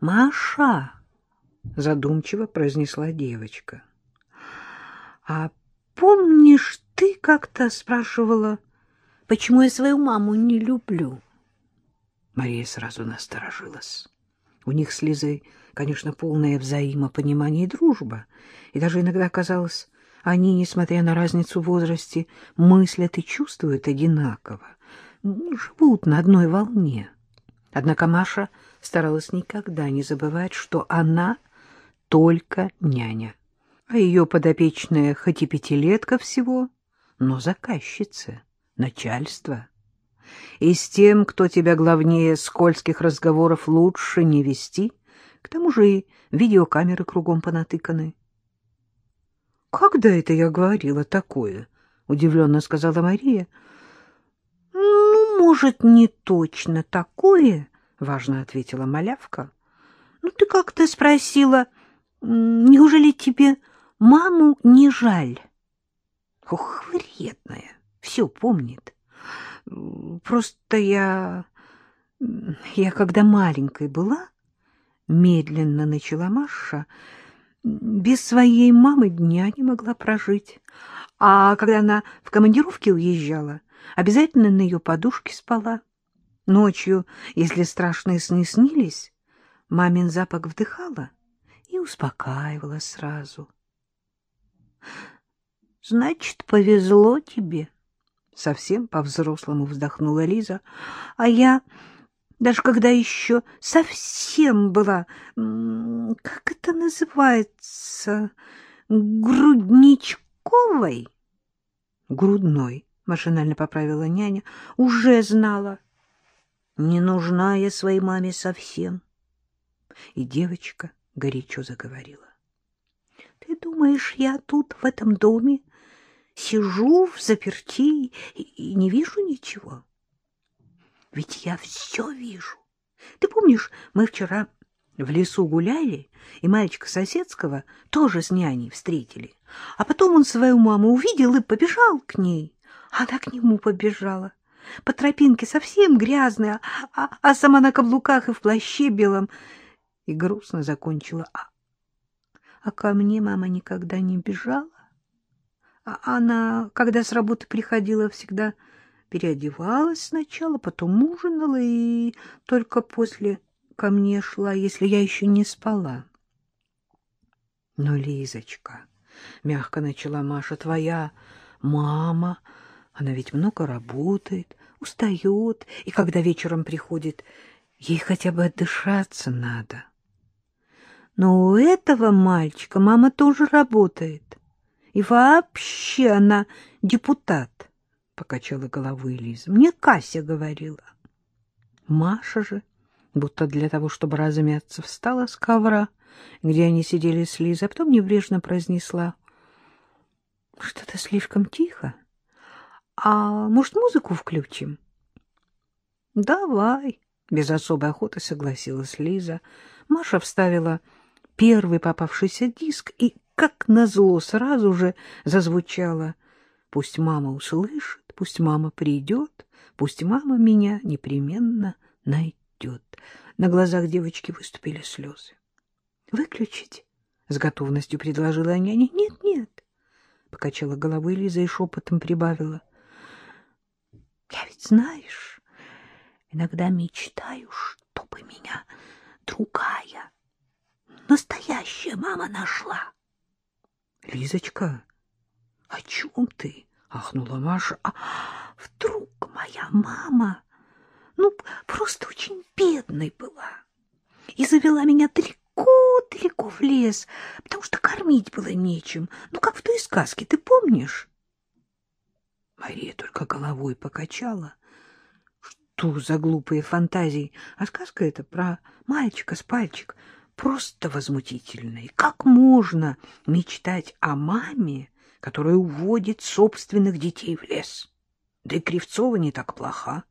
— Маша, — задумчиво произнесла девочка, — а помнишь, ты как-то спрашивала, почему я свою маму не люблю? Мария сразу насторожилась. У них с Лизой, конечно, полное взаимопонимание и дружба, и даже иногда казалось, они, несмотря на разницу в возрасте, мыслят и чувствуют одинаково, живут на одной волне. Однако Маша старалась никогда не забывать, что она только няня, а ее подопечная хоть и пятилетка всего, но заказчица, начальство. И с тем, кто тебя главнее скользких разговоров лучше не вести, к тому же и видеокамеры кругом понатыканы. — Когда это я говорила такое? — удивленно сказала Мария. — Ну, может, не точно такое, — важно ответила малявка. — Ну, ты как-то спросила, неужели тебе маму не жаль? Ох, вредная, все помнит. Просто я... Я когда маленькой была, медленно начала Маша, без своей мамы дня не могла прожить. А когда она в командировке уезжала, обязательно на ее подушке спала. Ночью, если страшные сны снились, мамин запах вдыхала и успокаивала сразу. — Значит, повезло тебе, — совсем по-взрослому вздохнула Лиза. — А я, даже когда еще совсем была, как это называется, грудничковой? — Грудной, — машинально поправила няня, — уже знала. — не нужна я своей маме совсем. И девочка горячо заговорила. Ты думаешь, я тут, в этом доме, сижу в заперти и, и не вижу ничего? Ведь я все вижу. Ты помнишь, мы вчера в лесу гуляли, и мальчика соседского тоже с няней встретили. А потом он свою маму увидел и побежал к ней. Она к нему побежала по тропинке совсем грязная, а, а сама на каблуках и в плаще белом. И грустно закончила. А, а ко мне мама никогда не бежала. А она, когда с работы приходила, всегда переодевалась сначала, потом ужинала и только после ко мне шла, если я еще не спала. — Но, Лизочка, — мягко начала Маша, — твоя мама, она ведь много работает, устает, и когда вечером приходит, ей хотя бы отдышаться надо. Но у этого мальчика мама тоже работает. И вообще она депутат, — покачала головой Лиза. Мне Кася говорила. Маша же, будто для того, чтобы размяться, встала с ковра, где они сидели с Лизой, а потом небрежно произнесла. — Что-то слишком тихо. — а может, музыку включим? — Давай, — без особой охоты согласилась Лиза. Маша вставила первый попавшийся диск и, как назло, сразу же зазвучала. Пусть мама услышит, пусть мама придет, пусть мама меня непременно найдет. На глазах девочки выступили слезы. — Выключить? — с готовностью предложила няня. — Нет, нет, — покачала головой Лиза и шепотом прибавила. — знаешь, иногда мечтаю, чтобы меня другая, настоящая мама нашла. — Лизочка, о чем ты? — ахнула Маша. — А вдруг моя мама, ну, просто очень бедной была и завела меня далеко-далеко в лес, потому что кормить было нечем. Ну, как в той сказке, ты помнишь? Мария только головой покачала. Что за глупые фантазии? А сказка эта про мальчика с пальчик просто возмутительная. как можно мечтать о маме, которая уводит собственных детей в лес? Да и Кривцова не так плоха.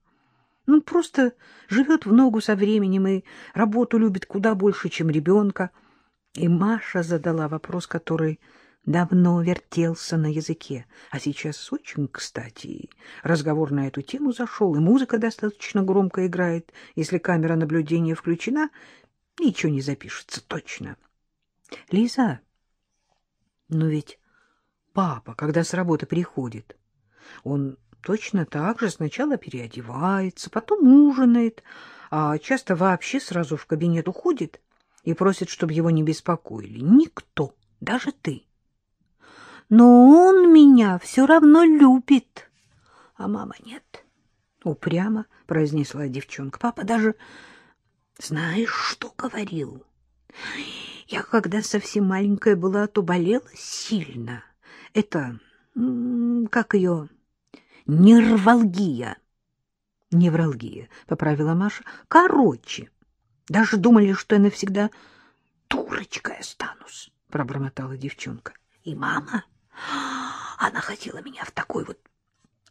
Ну, просто живет в ногу со временем и работу любит куда больше, чем ребенка. И Маша задала вопрос, который давно вертелся на языке, а сейчас очень кстати. Разговор на эту тему зашел, и музыка достаточно громко играет, если камера наблюдения включена. Ничего не запишется, точно. Лиза, но ведь папа, когда с работы приходит, он точно так же сначала переодевается, потом ужинает, а часто вообще сразу в кабинет уходит и просит, чтобы его не беспокоили. Никто, даже ты. Но он меня все равно любит, а мама нет. Упрямо произнесла девчонка. Папа даже, знаешь, что говорил? Я, когда совсем маленькая была, то болела сильно. Это, как ее, нервалгия. Невралгия, поправила Маша. Короче, даже думали, что я навсегда дурочкой останусь, пробормотала девчонка. И мама, она хотела меня в такой вот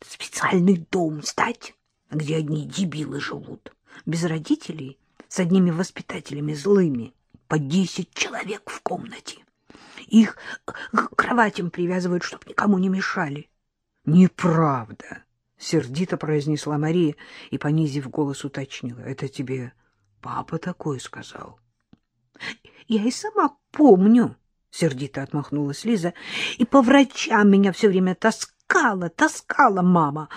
специальный дом сдать, где одни дебилы живут, без родителей, с одними воспитателями злыми, по десять человек в комнате. Их к кроватям привязывают, чтобы никому не мешали. — Неправда, — сердито произнесла Мария и, понизив голос, уточнила. — Это тебе папа такой сказал? — Я и сама помню, — сердито отмахнулась Лиза, — и по врачам меня все время таскала, таскала мама.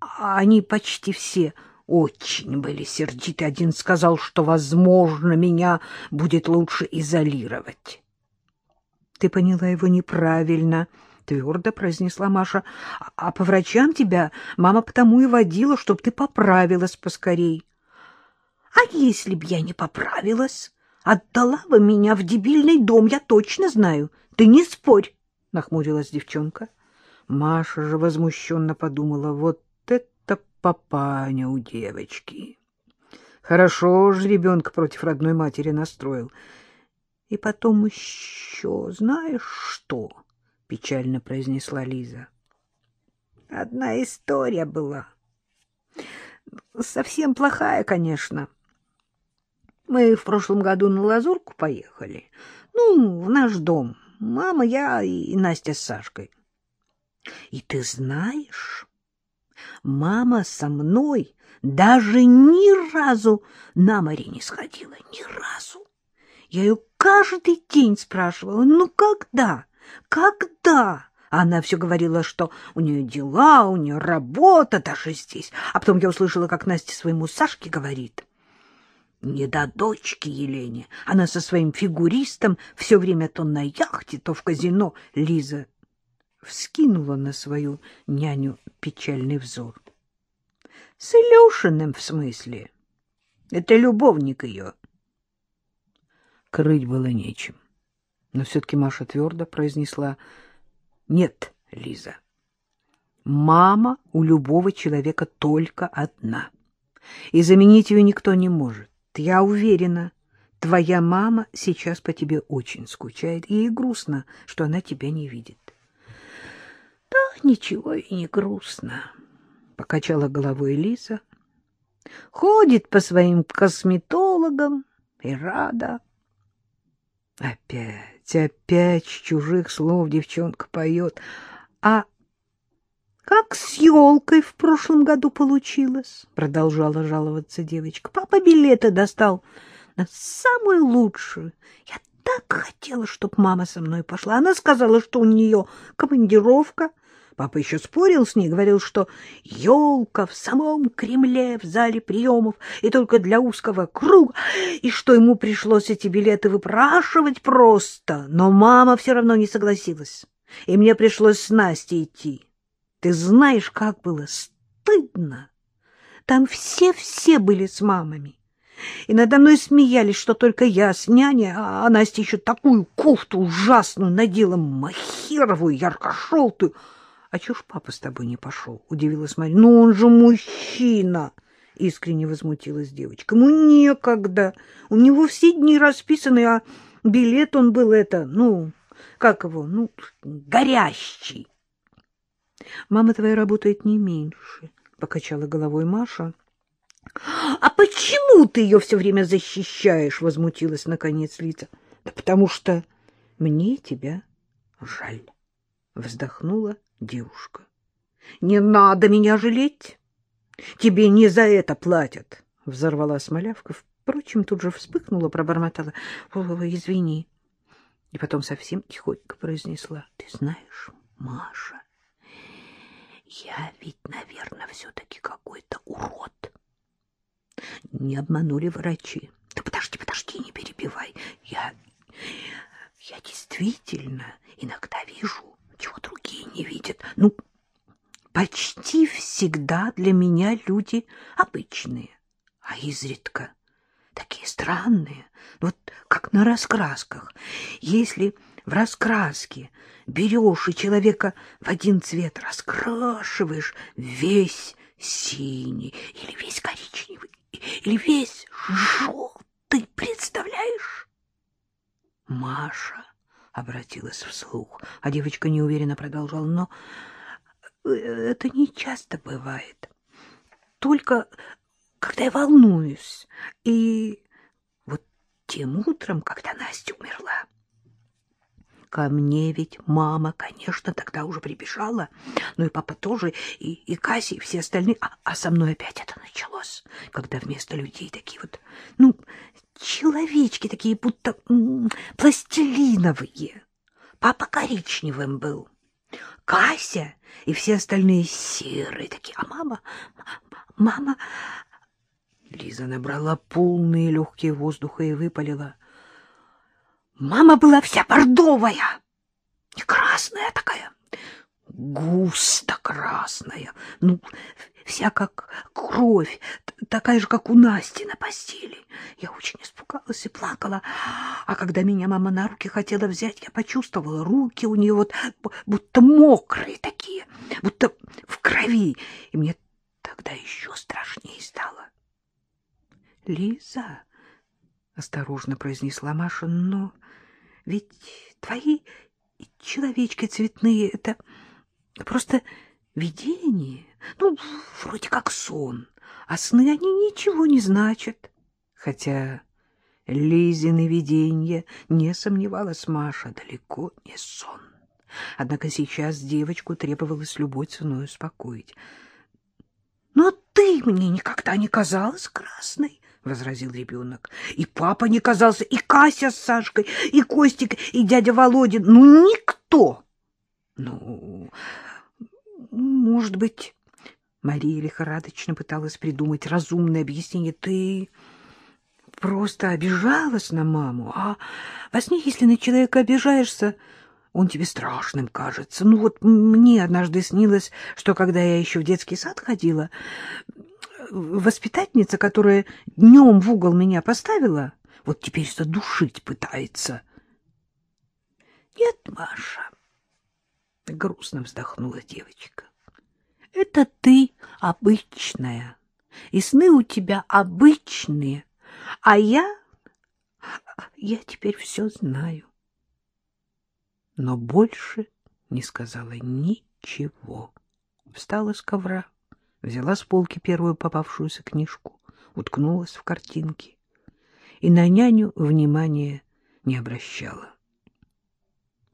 А они почти все очень были сердиты. Один сказал, что, возможно, меня будет лучше изолировать. — Ты поняла его неправильно, — твердо произнесла Маша. — А по врачам тебя мама потому и водила, чтобы ты поправилась поскорей. — А если б я не поправилась? Отдала бы меня в дебильный дом, я точно знаю. Ты не спорь, — нахмурилась девчонка. Маша же возмущенно подумала, вот папаня у девочки. Хорошо же ребенка против родной матери настроил. И потом еще, знаешь что? — печально произнесла Лиза. Одна история была. Совсем плохая, конечно. Мы в прошлом году на Лазурку поехали. Ну, в наш дом. Мама, я и Настя с Сашкой. И ты знаешь, мама со мной даже ни разу на море не сходила, ни разу. Я ее каждый день спрашивала, ну когда, когда? Она все говорила, что у нее дела, у нее работа даже здесь. А потом я услышала, как Настя своему Сашке говорит. Не до дочки Елене. Она со своим фигуристом все время то на яхте, то в казино. Лиза вскинула на свою няню печальный взор. — С Илюшиным, в смысле? Это любовник ее. Крыть было нечем. Но все-таки Маша твердо произнесла «Нет, Лиза, мама у любого человека только одна, и заменить ее никто не может. Я уверена, твоя мама сейчас по тебе очень скучает, и ей грустно, что она тебя не видит. — Да ничего и не грустно, — покачала головой Лиза. — Ходит по своим косметологам и рада. Опять, опять чужих слов девчонка поет. А как с елкой в прошлом году получилось? Продолжала жаловаться девочка. Папа билеты достал на самую лучшую. Я так хотела, чтобы мама со мной пошла. Она сказала, что у нее командировка. Папа еще спорил с ней, говорил, что елка в самом Кремле, в зале приемов, и только для узкого круга, и что ему пришлось эти билеты выпрашивать просто. Но мама все равно не согласилась, и мне пришлось с Настей идти. Ты знаешь, как было стыдно. Там все-все были с мамами. И надо мной смеялись, что только я с няней, а Настя еще такую кофту ужасную надела, махеровую, ярко-желтую. — А чё ж папа с тобой не пошел? — удивилась Мария. — Ну он же мужчина! — искренне возмутилась девочка. — Ему некогда. У него все дни расписаны, а билет он был это, ну, как его, ну, горящий. — Мама твоя работает не меньше, — покачала головой Маша. — А почему ты ее все время защищаешь? — возмутилась наконец Лиза. — Да потому что мне тебя жаль, — вздохнула девушка. — Не надо меня жалеть. Тебе не за это платят, — взорвала Смолявка. Впрочем, тут же вспыхнула, пробормотала. — Извини. И потом совсем тихонько произнесла. — Ты знаешь, Маша, я ведь, наверное, все-таки какой-то урод. Не обманули врачи. Да подожди, подожди, не перебивай. Я, я действительно иногда вижу, чего другие не видят. Ну, почти всегда для меня люди обычные, а изредка такие странные, вот как на раскрасках. Если в раскраске берешь и человека в один цвет раскрашиваешь весь синий или весь коричневый, или весь желтый, представляешь? Маша обратилась вслух, а девочка неуверенно продолжала, но э, это не часто бывает. Только когда я волнуюсь. И вот тем утром, когда Настя умерла, ко мне ведь мама, конечно, тогда уже прибежала, ну и папа тоже, и, и Кася, и все остальные, а, а со мной опять это началось, когда вместо людей такие вот, ну, человечки такие, будто пластилиновые. Папа коричневым был, Кася и все остальные серые такие, а мама, мама... Лиза набрала полные легкие воздуха и выпалила. Мама была вся бордовая, не красная такая, густо красная, ну, вся как кровь, такая же, как у Насти на постели. Я очень испугалась и плакала, а когда меня мама на руки хотела взять, я почувствовала, руки у нее вот будто мокрые такие, будто в крови, и мне тогда еще страшнее стало. — Лиза, — осторожно произнесла Маша, — но ведь твои человечки цветные — это просто видение, ну, вроде как сон, а сны они ничего не значат. Хотя Лизины видения, не сомневалась Маша, далеко не сон. Однако сейчас девочку требовалось любой ценой успокоить. — Но ты мне никогда не казалась красной, — возразил ребенок. — И папа не казался, и Кася с Сашкой, и Костик, и дядя Володин. Ну, никто! — Ну, может быть... Мария лихорадочно пыталась придумать разумное объяснение. Ты просто обижалась на маму, а во сне, если на человека обижаешься, он тебе страшным кажется. Ну вот мне однажды снилось, что когда я еще в детский сад ходила, воспитательница, которая днем в угол меня поставила, вот теперь задушить пытается. — Нет, Маша, — грустно вздохнула девочка, — это ты обычная, и сны у тебя обычные, а я... я теперь все знаю. Но больше не сказала ничего. Встала с ковра взяла с полки первую попавшуюся книжку, уткнулась в картинки и на няню внимания не обращала.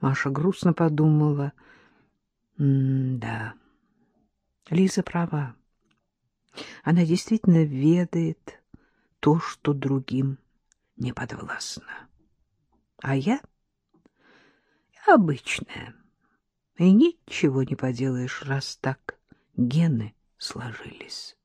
Маша грустно подумала, да, Лиза права. Она действительно ведает то, что другим не подвластно. А я? Я обычная. И ничего не поделаешь, раз так гены сложились.